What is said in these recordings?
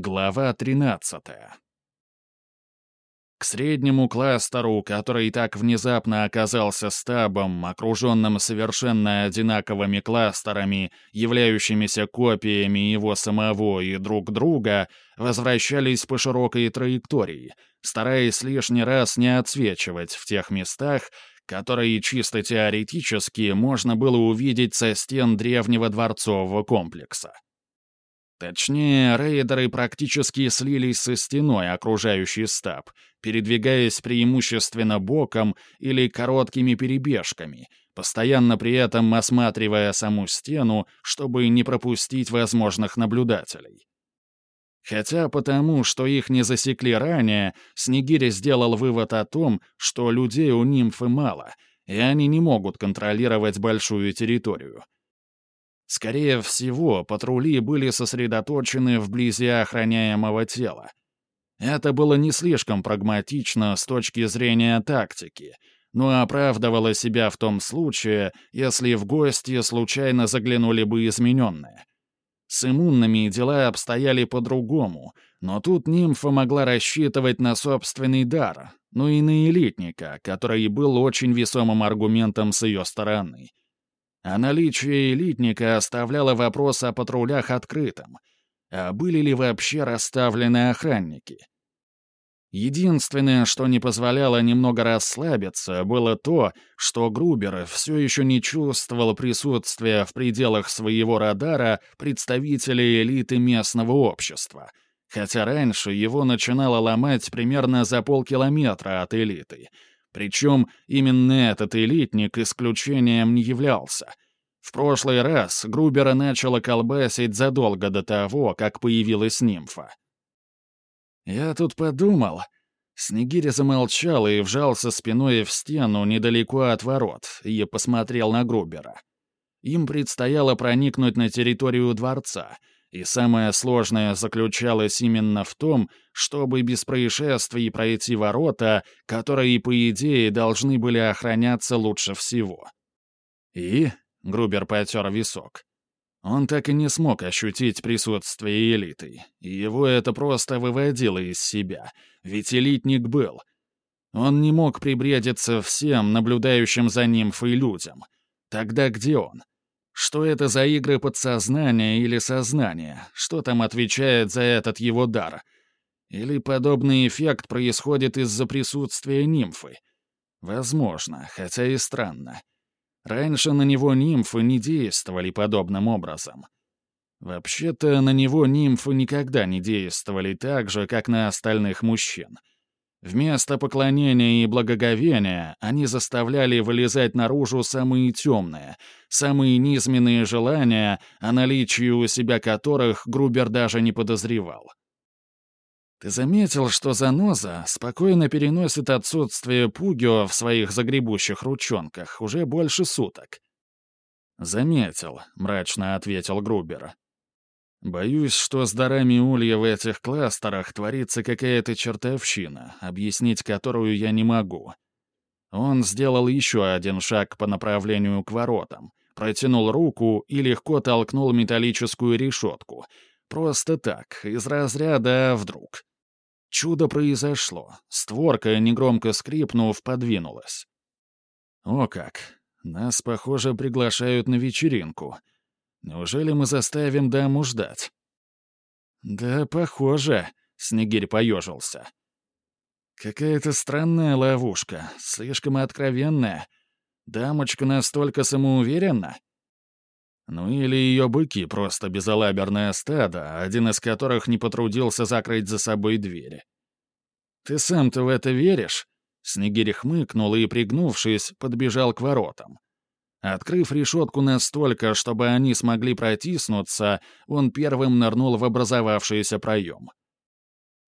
Глава 13. К среднему кластеру, который так внезапно оказался стабом, окруженным совершенно одинаковыми кластерами, являющимися копиями его самого и друг друга, возвращались по широкой траектории, стараясь лишний раз не отсвечивать в тех местах, которые чисто теоретически можно было увидеть со стен древнего дворцового комплекса. Точнее, рейдеры практически слились со стеной, окружающей стаб, передвигаясь преимущественно боком или короткими перебежками, постоянно при этом осматривая саму стену, чтобы не пропустить возможных наблюдателей. Хотя потому, что их не засекли ранее, Снегирь сделал вывод о том, что людей у нимфы мало, и они не могут контролировать большую территорию — Скорее всего, патрули были сосредоточены вблизи охраняемого тела. Это было не слишком прагматично с точки зрения тактики, но оправдывало себя в том случае, если в гости случайно заглянули бы измененные. С иммунными дела обстояли по-другому, но тут нимфа могла рассчитывать на собственный дар, ну и на элитника, который был очень весомым аргументом с ее стороны — а наличие элитника оставляло вопрос о патрулях открытым. А были ли вообще расставлены охранники? Единственное, что не позволяло немного расслабиться, было то, что Грубер все еще не чувствовал присутствия в пределах своего радара представителей элиты местного общества, хотя раньше его начинало ломать примерно за полкилометра от элиты — причем именно этот элитник исключением не являлся. В прошлый раз Грубера начала колбасить задолго до того, как появилась нимфа. «Я тут подумал...» Снегирь замолчал и вжался спиной в стену недалеко от ворот и посмотрел на Грубера. Им предстояло проникнуть на территорию дворца — и самое сложное заключалось именно в том, чтобы без происшествий пройти ворота, которые, по идее, должны были охраняться лучше всего. И Грубер потер висок. Он так и не смог ощутить присутствие элиты, и его это просто выводило из себя, ведь элитник был. Он не мог прибредиться всем, наблюдающим за нимфой людям. Тогда где он? Что это за игры подсознания или сознания? Что там отвечает за этот его дар? Или подобный эффект происходит из-за присутствия нимфы? Возможно, хотя и странно. Раньше на него нимфы не действовали подобным образом. Вообще-то на него нимфы никогда не действовали так же, как на остальных мужчин — Вместо поклонения и благоговения они заставляли вылезать наружу самые темные, самые низменные желания, о наличии у себя которых Грубер даже не подозревал. Ты заметил, что заноза спокойно переносит отсутствие пугио в своих загребущих ручонках уже больше суток? «Заметил», — мрачно ответил Грубер. Боюсь, что с дарами улья в этих кластерах творится какая-то чертовщина, объяснить которую я не могу. Он сделал еще один шаг по направлению к воротам, протянул руку и легко толкнул металлическую решетку. Просто так, из разряда «а вдруг?». Чудо произошло. Створка, негромко скрипнув, подвинулась. О как! Нас, похоже, приглашают на вечеринку — Неужели мы заставим даму ждать?» «Да, похоже», — Снегирь поежился. «Какая-то странная ловушка, слишком откровенная. Дамочка настолько самоуверенна?» Ну или ее быки просто безалаберное стадо, один из которых не потрудился закрыть за собой двери. «Ты сам-то в это веришь?» Снегирь хмыкнул и, пригнувшись, подбежал к воротам. Открыв решетку настолько, чтобы они смогли протиснуться, он первым нырнул в образовавшийся проем.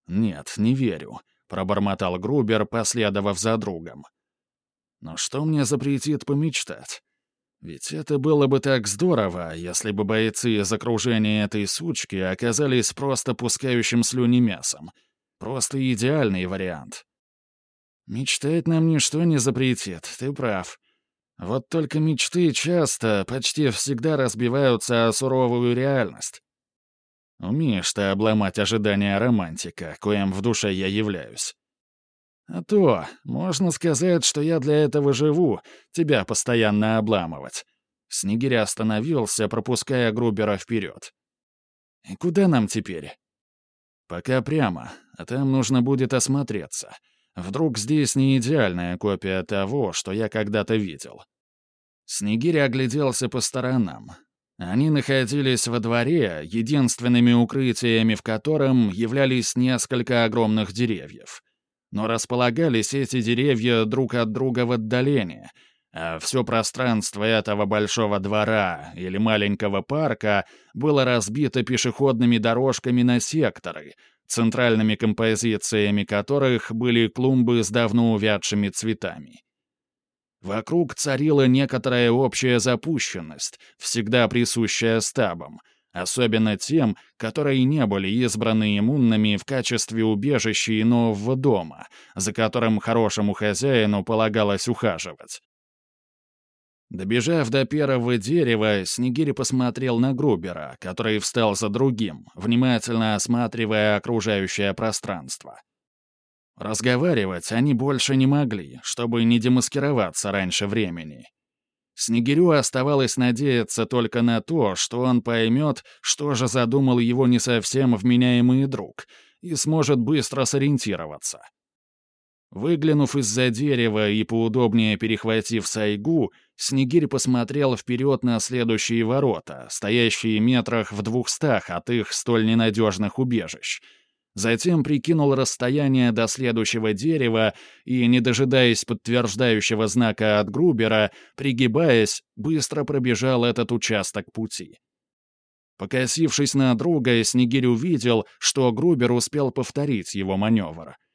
«Нет, не верю», — пробормотал Грубер, последовав за другом. «Но что мне запретит помечтать? Ведь это было бы так здорово, если бы бойцы из окружения этой сучки оказались просто пускающим слюни мясом. Просто идеальный вариант». «Мечтать нам ничто не запретит, ты прав», вот только мечты часто, почти всегда разбиваются о суровую реальность. Умеешь ты обломать ожидания романтика, коим в душе я являюсь. А то, можно сказать, что я для этого живу, тебя постоянно обламывать. Снегирь остановился, пропуская Грубера вперед. «И куда нам теперь?» «Пока прямо, а там нужно будет осмотреться. Вдруг здесь не идеальная копия того, что я когда-то видел». Снегирь огляделся по сторонам. Они находились во дворе, единственными укрытиями в котором являлись несколько огромных деревьев. Но располагались эти деревья друг от друга в отдалении — а все пространство этого большого двора или маленького парка было разбито пешеходными дорожками на секторы, центральными композициями которых были клумбы с давно увядшими цветами. Вокруг царила некоторая общая запущенность, всегда присущая стабам, особенно тем, которые не были избраны иммунными в качестве убежища и нового дома, за которым хорошему хозяину полагалось ухаживать. Добежав до первого дерева, Снегирь посмотрел на Грубера, который встал за другим, внимательно осматривая окружающее пространство. Разговаривать они больше не могли, чтобы не демаскироваться раньше времени. Снегирю оставалось надеяться только на то, что он поймет, что же задумал его не совсем вменяемый друг, и сможет быстро сориентироваться. Выглянув из-за дерева и поудобнее перехватив сайгу, Снегирь посмотрел вперед на следующие ворота, стоящие метрах в двухстах от их столь ненадежных убежищ. Затем прикинул расстояние до следующего дерева и, не дожидаясь подтверждающего знака от Грубера, пригибаясь, быстро пробежал этот участок пути. Покосившись на друга, Снегирь увидел, что Грубер успел повторить его маневр —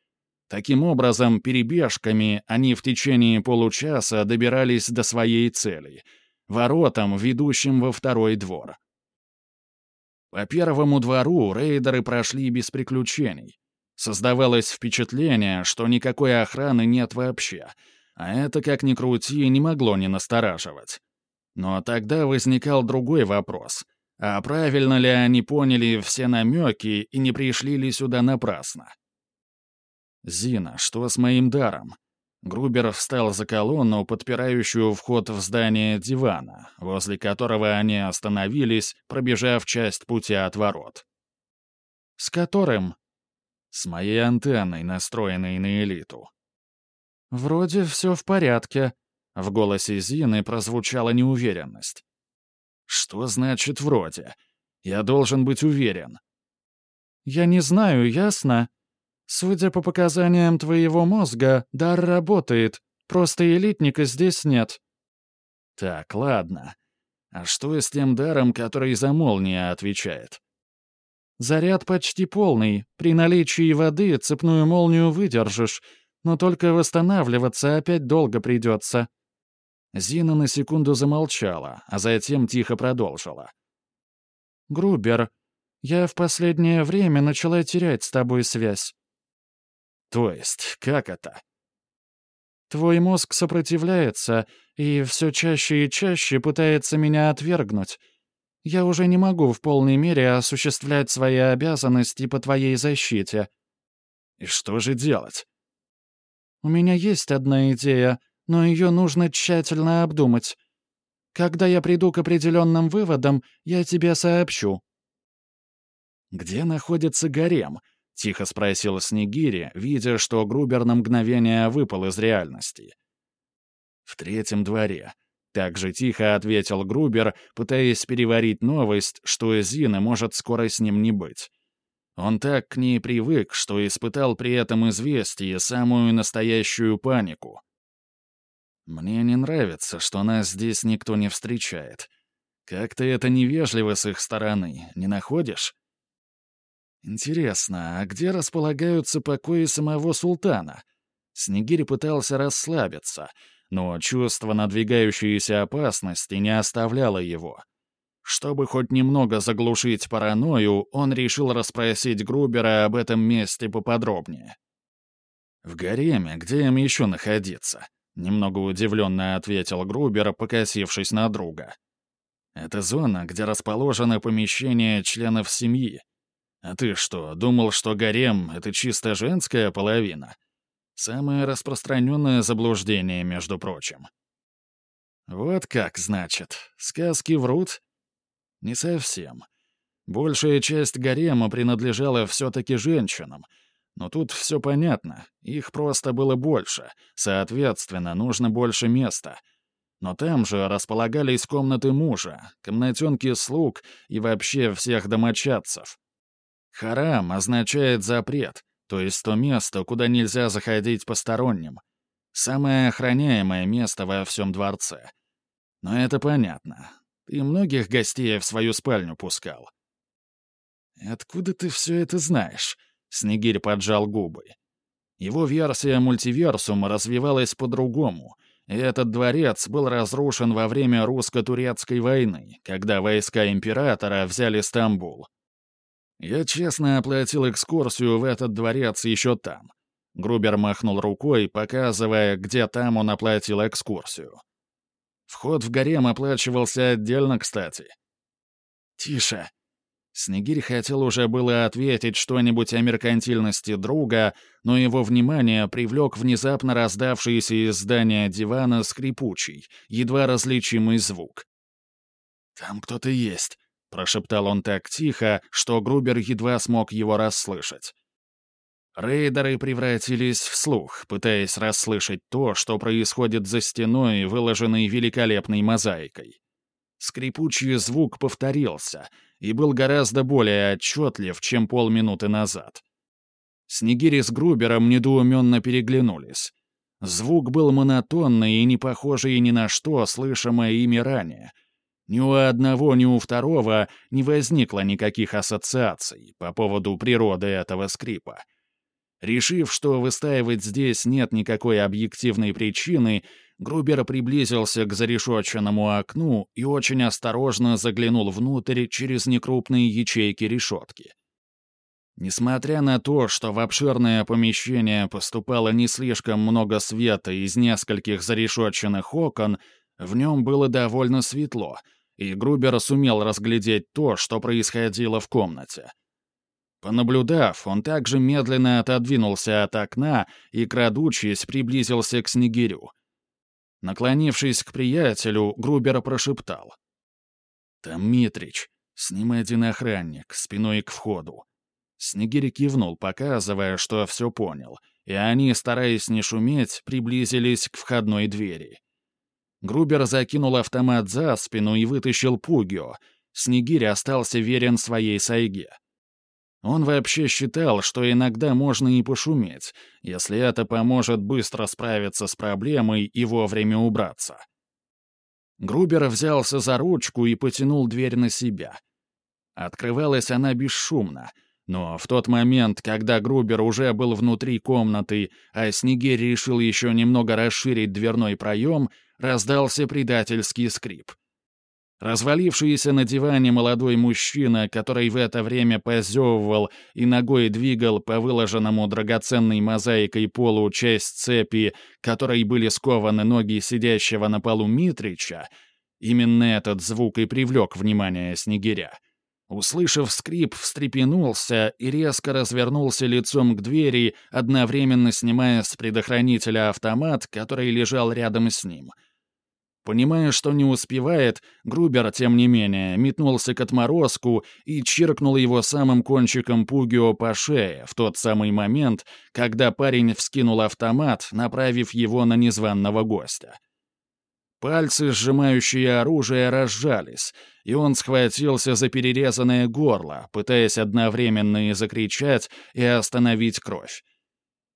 Таким образом, перебежками они в течение получаса добирались до своей цели — воротам, ведущим во второй двор. По первому двору рейдеры прошли без приключений. Создавалось впечатление, что никакой охраны нет вообще, а это, как ни крути, не могло не настораживать. Но тогда возникал другой вопрос. А правильно ли они поняли все намеки и не пришли ли сюда напрасно? «Зина, что с моим даром?» Грубер встал за колонну, подпирающую вход в здание дивана, возле которого они остановились, пробежав часть пути от ворот. «С которым?» «С моей антенной, настроенной на элиту». «Вроде все в порядке», — в голосе Зины прозвучала неуверенность. «Что значит «вроде»? Я должен быть уверен». «Я не знаю, ясно?» Судя по показаниям твоего мозга, дар работает. Просто элитника здесь нет. Так, ладно. А что с тем даром, который за молния отвечает? Заряд почти полный. При наличии воды цепную молнию выдержишь, но только восстанавливаться опять долго придется. Зина на секунду замолчала, а затем тихо продолжила. «Грубер, я в последнее время начала терять с тобой связь. То есть, как это? Твой мозг сопротивляется и все чаще и чаще пытается меня отвергнуть. Я уже не могу в полной мере осуществлять свои обязанности по твоей защите. И что же делать? У меня есть одна идея, но ее нужно тщательно обдумать. Когда я приду к определенным выводам, я тебе сообщу. Где находится гарем? — тихо спросил Снегири, видя, что Грубер на мгновение выпал из реальности. «В третьем дворе», — так же тихо ответил Грубер, пытаясь переварить новость, что Зина может скоро с ним не быть. Он так к ней привык, что испытал при этом известие самую настоящую панику. «Мне не нравится, что нас здесь никто не встречает. Как-то это невежливо с их стороны, не находишь?» Интересно, а где располагаются покои самого султана? Снегирь пытался расслабиться, но чувство надвигающейся опасности не оставляло его. Чтобы хоть немного заглушить паранойю, он решил расспросить Грубера об этом месте поподробнее. «В гареме, где им еще находиться?» — немного удивленно ответил Грубер, покосившись на друга. «Это зона, где расположено помещение членов семьи. «А ты что, думал, что гарем — это чисто женская половина?» Самое распространенное заблуждение, между прочим. Вот как, значит, сказки врут? Не совсем. Большая часть гарема принадлежала все-таки женщинам. Но тут все понятно, их просто было больше, соответственно, нужно больше места — но там же располагались комнаты мужа, комнатенки слуг и вообще всех домочадцев. Харам означает запрет, то есть то место, куда нельзя заходить посторонним. Самое охраняемое место во всем дворце. Но это понятно. Ты многих гостей в свою спальню пускал. «Откуда ты все это знаешь?» — Снегирь поджал губы. Его версия мультиверсума развивалась по-другому — этот дворец был разрушен во время русско-турецкой войны, когда войска императора взяли Стамбул. Я честно оплатил экскурсию в этот дворец еще там. Грубер махнул рукой, показывая, где там он оплатил экскурсию. Вход в гарем оплачивался отдельно, кстати. «Тише», Снегирь хотел уже было ответить что-нибудь о меркантильности друга, но его внимание привлек внезапно раздавшийся из здания дивана скрипучий, едва различимый звук. «Там кто-то есть», — прошептал он так тихо, что Грубер едва смог его расслышать. Рейдеры превратились в слух, пытаясь расслышать то, что происходит за стеной, выложенной великолепной мозаикой. Скрипучий звук повторился — и был гораздо более отчетлив, чем полминуты назад. Снегири с Грубером недоуменно переглянулись. Звук был монотонный и не похожий ни на что, слышимое ими ранее. Ни у одного, ни у второго не возникло никаких ассоциаций по поводу природы этого скрипа. Решив, что выстаивать здесь нет никакой объективной причины, Грубер приблизился к зарешетченному окну и очень осторожно заглянул внутрь через некрупные ячейки решетки. Несмотря на то, что в обширное помещение поступало не слишком много света из нескольких зарешетченных окон, в нем было довольно светло, и Грубер сумел разглядеть то, что происходило в комнате. Понаблюдав, он также медленно отодвинулся от окна и, крадучись, приблизился к Снегирю — Наклонившись к приятелю, Грубер прошептал. «Там Митрич, с ним один охранник, спиной к входу». Снегирь кивнул, показывая, что все понял, и они, стараясь не шуметь, приблизились к входной двери. Грубер закинул автомат за спину и вытащил Пугио. Снегирь остался верен своей сайге. Он вообще считал, что иногда можно и пошуметь, если это поможет быстро справиться с проблемой и вовремя убраться. Грубер взялся за ручку и потянул дверь на себя. Открывалась она бесшумно, но в тот момент, когда Грубер уже был внутри комнаты, а Снегирь решил еще немного расширить дверной проем, раздался предательский скрип — Развалившийся на диване молодой мужчина, который в это время позевывал и ногой двигал по выложенному драгоценной мозаикой полу часть цепи, которой были скованы ноги сидящего на полу Митрича, именно этот звук и привлек внимание Снегиря. Услышав скрип, встрепенулся и резко развернулся лицом к двери, одновременно снимая с предохранителя автомат, который лежал рядом с ним — Понимая, что не успевает, Грубер, тем не менее, метнулся к отморозку и чиркнул его самым кончиком пугио по шее в тот самый момент, когда парень вскинул автомат, направив его на незваного гостя. Пальцы, сжимающие оружие, разжались, и он схватился за перерезанное горло, пытаясь одновременно и закричать, и остановить кровь.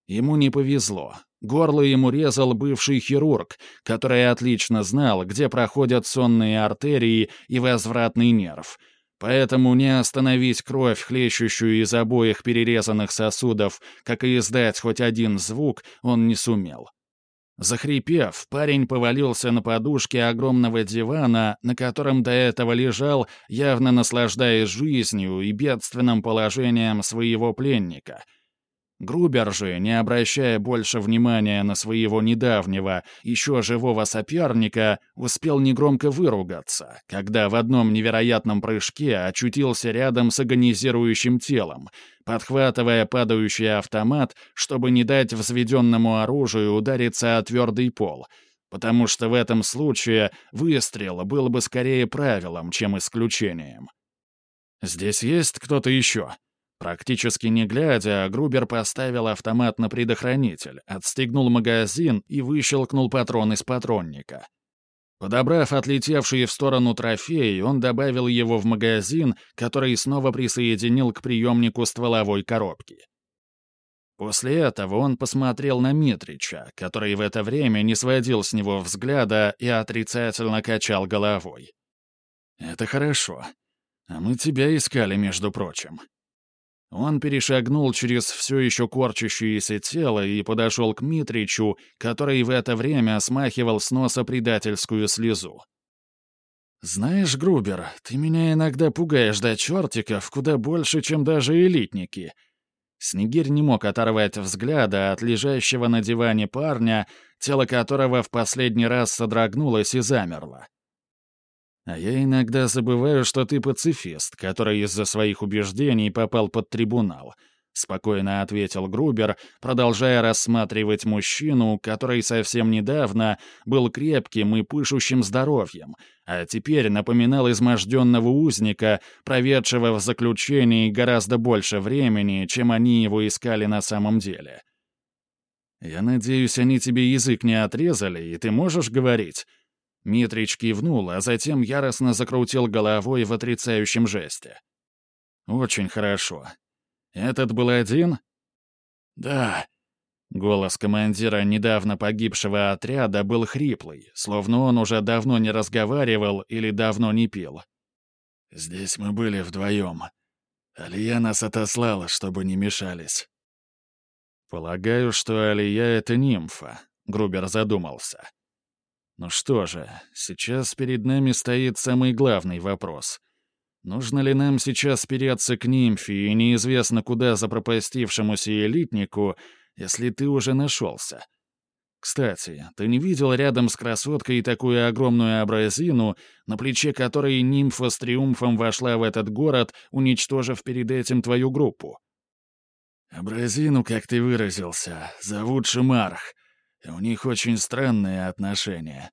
Ему не повезло. Горло ему резал бывший хирург, который отлично знал, где проходят сонные артерии и возвратный нерв. Поэтому не остановить кровь, хлещущую из обоих перерезанных сосудов, как и издать хоть один звук, он не сумел. Захрипев, парень повалился на подушке огромного дивана, на котором до этого лежал, явно наслаждаясь жизнью и бедственным положением своего пленника — Грубер же, не обращая больше внимания на своего недавнего, еще живого соперника, успел негромко выругаться, когда в одном невероятном прыжке очутился рядом с агонизирующим телом, подхватывая падающий автомат, чтобы не дать взведенному оружию удариться о твердый пол, потому что в этом случае выстрел был бы скорее правилом, чем исключением. «Здесь есть кто-то еще?» Практически не глядя, Грубер поставил автомат на предохранитель, отстегнул магазин и выщелкнул патрон из патронника. Подобрав отлетевший в сторону трофей, он добавил его в магазин, который снова присоединил к приемнику стволовой коробки. После этого он посмотрел на Митрича, который в это время не сводил с него взгляда и отрицательно качал головой. «Это хорошо. А мы тебя искали, между прочим», он перешагнул через все еще корчащееся тело и подошел к Митричу, который в это время смахивал с носа предательскую слезу. «Знаешь, Грубер, ты меня иногда пугаешь до чертиков куда больше, чем даже элитники». Снегирь не мог оторвать взгляда от лежащего на диване парня, тело которого в последний раз содрогнулось и замерло. А я иногда забываю, что ты пацифист, который из-за своих убеждений попал под трибунал», — спокойно ответил Грубер, продолжая рассматривать мужчину, который совсем недавно был крепким и пышущим здоровьем, а теперь напоминал изможденного узника, проведшего в заключении гораздо больше времени, чем они его искали на самом деле. «Я надеюсь, они тебе язык не отрезали, и ты можешь говорить?» Митрич кивнул, а затем яростно закрутил головой в отрицающем жесте. «Очень хорошо. Этот был один?» «Да». Голос командира недавно погибшего отряда был хриплый, словно он уже давно не разговаривал или давно не пил. «Здесь мы были вдвоем. Алия нас отослала, чтобы не мешались». «Полагаю, что Алия — это нимфа», — Грубер задумался. Ну что же, сейчас перед нами стоит самый главный вопрос. Нужно ли нам сейчас переться к нимфе и неизвестно куда запропастившемуся элитнику, если ты уже нашелся? Кстати, ты не видел рядом с красоткой такую огромную абразину, на плече которой нимфа с триумфом вошла в этот город, уничтожив перед этим твою группу? Абразину, как ты выразился, зовут Шимарх, у них очень странные отношения.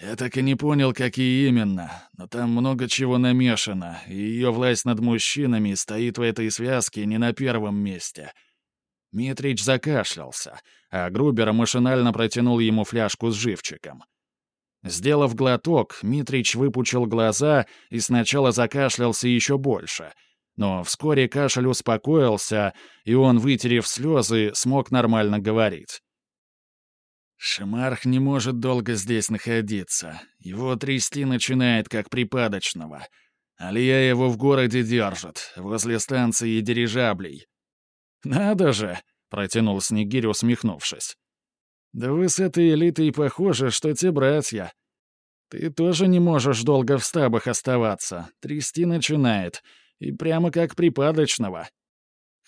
Я так и не понял, какие именно, но там много чего намешано, и ее власть над мужчинами стоит в этой связке не на первом месте. Митрич закашлялся, а Грубер машинально протянул ему фляжку с живчиком. Сделав глоток, Митрич выпучил глаза и сначала закашлялся еще больше — но вскоре кашель успокоился, и он, вытерев слезы, смог нормально говорить. Шамарх не может долго здесь находиться. Его трясти начинает, как припадочного. Алия его в городе держит, возле станции дирижаблей. «Надо же!» — протянул Снегирь, усмехнувшись. «Да вы с этой элитой похожи, что те братья. Ты тоже не можешь долго в стабах оставаться. Трясти начинает. И прямо как припадочного».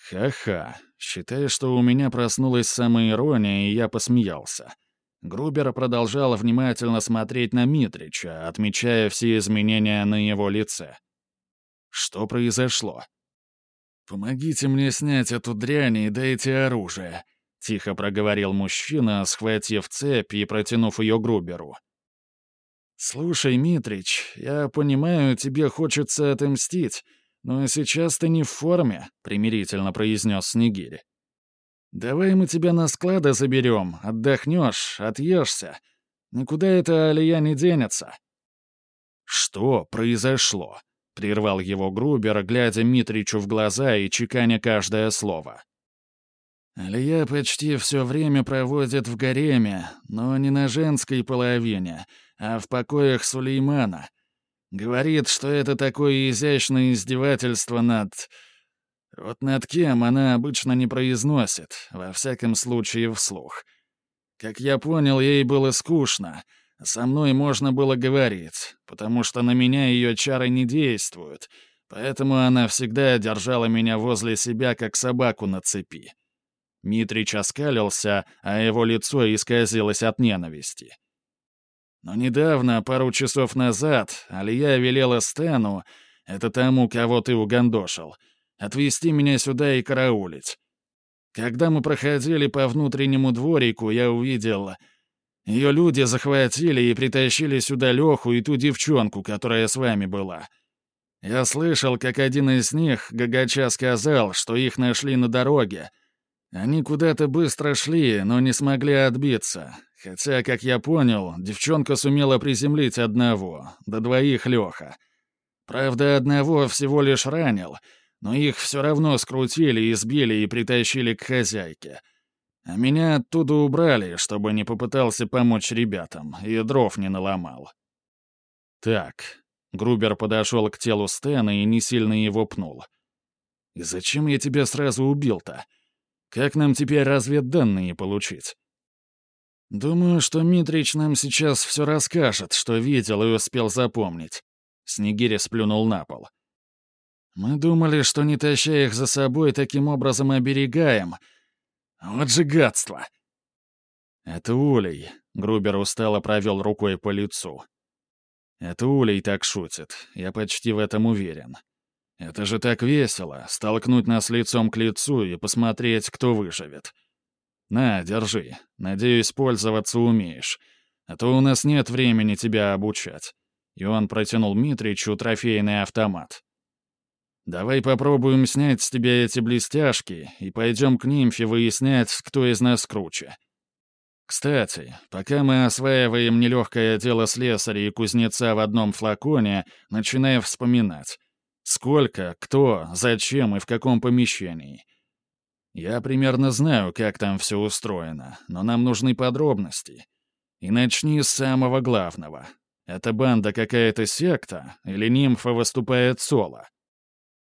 «Ха-ха. Считая, что у меня проснулась самоирония, и я посмеялся. Грубер продолжал внимательно смотреть на Митрича, отмечая все изменения на его лице. Что произошло? «Помогите мне снять эту дрянь и дайте оружие», — тихо проговорил мужчина, схватив цепь и протянув ее Груберу. «Слушай, Митрич, я понимаю, тебе хочется отомстить, но сейчас ты не в форме», — примирительно произнес Снегирь. «Давай мы тебя на склады заберем, отдохнешь, отъешься. Никуда эта Алия не денется». «Что произошло?» — прервал его Грубер, глядя Митричу в глаза и чеканя каждое слово. «Алия почти все время проводит в гареме, но не на женской половине, а в покоях Сулеймана. Говорит, что это такое изящное издевательство над... Вот над кем она обычно не произносит, во всяком случае вслух. Как я понял, ей было скучно. Со мной можно было говорить, потому что на меня ее чары не действуют, поэтому она всегда держала меня возле себя, как собаку на цепи. Митрич оскалился, а его лицо исказилось от ненависти. Но недавно, пару часов назад, Алия велела Стэну, это тому, кого ты угандошил, отвезти меня сюда и караулить. Когда мы проходили по внутреннему дворику, я увидел... Ее люди захватили и притащили сюда Леху и ту девчонку, которая с вами была. Я слышал, как один из них, Гагача, сказал, что их нашли на дороге. Они куда-то быстро шли, но не смогли отбиться. Хотя, как я понял, девчонка сумела приземлить одного, до двоих Леха. Правда, одного всего лишь ранил — но их все равно скрутили, избили и притащили к хозяйке. А меня оттуда убрали, чтобы не попытался помочь ребятам, и дров не наломал. Так, Грубер подошел к телу Стэна и не сильно его пнул. «И зачем я тебя сразу убил-то? Как нам теперь разведданные получить?» «Думаю, что Митрич нам сейчас все расскажет, что видел и успел запомнить». Снегирь сплюнул на пол. Мы думали, что не таща их за собой, таким образом оберегаем. Вот же гадство!» «Это Улей», — Грубер устало провел рукой по лицу. «Это Улей так шутит, я почти в этом уверен. Это же так весело, столкнуть нас лицом к лицу и посмотреть, кто выживет. На, держи, надеюсь, пользоваться умеешь, а то у нас нет времени тебя обучать». И он протянул Митричу трофейный автомат. Давай попробуем снять с тебя эти блестяшки и пойдем к нимфе выяснять, кто из нас круче. Кстати, пока мы осваиваем нелегкое дело слесаря и кузнеца в одном флаконе, начинаем вспоминать. Сколько, кто, зачем и в каком помещении. Я примерно знаю, как там все устроено, но нам нужны подробности. И начни с самого главного. Эта банда какая-то секта или нимфа выступает соло?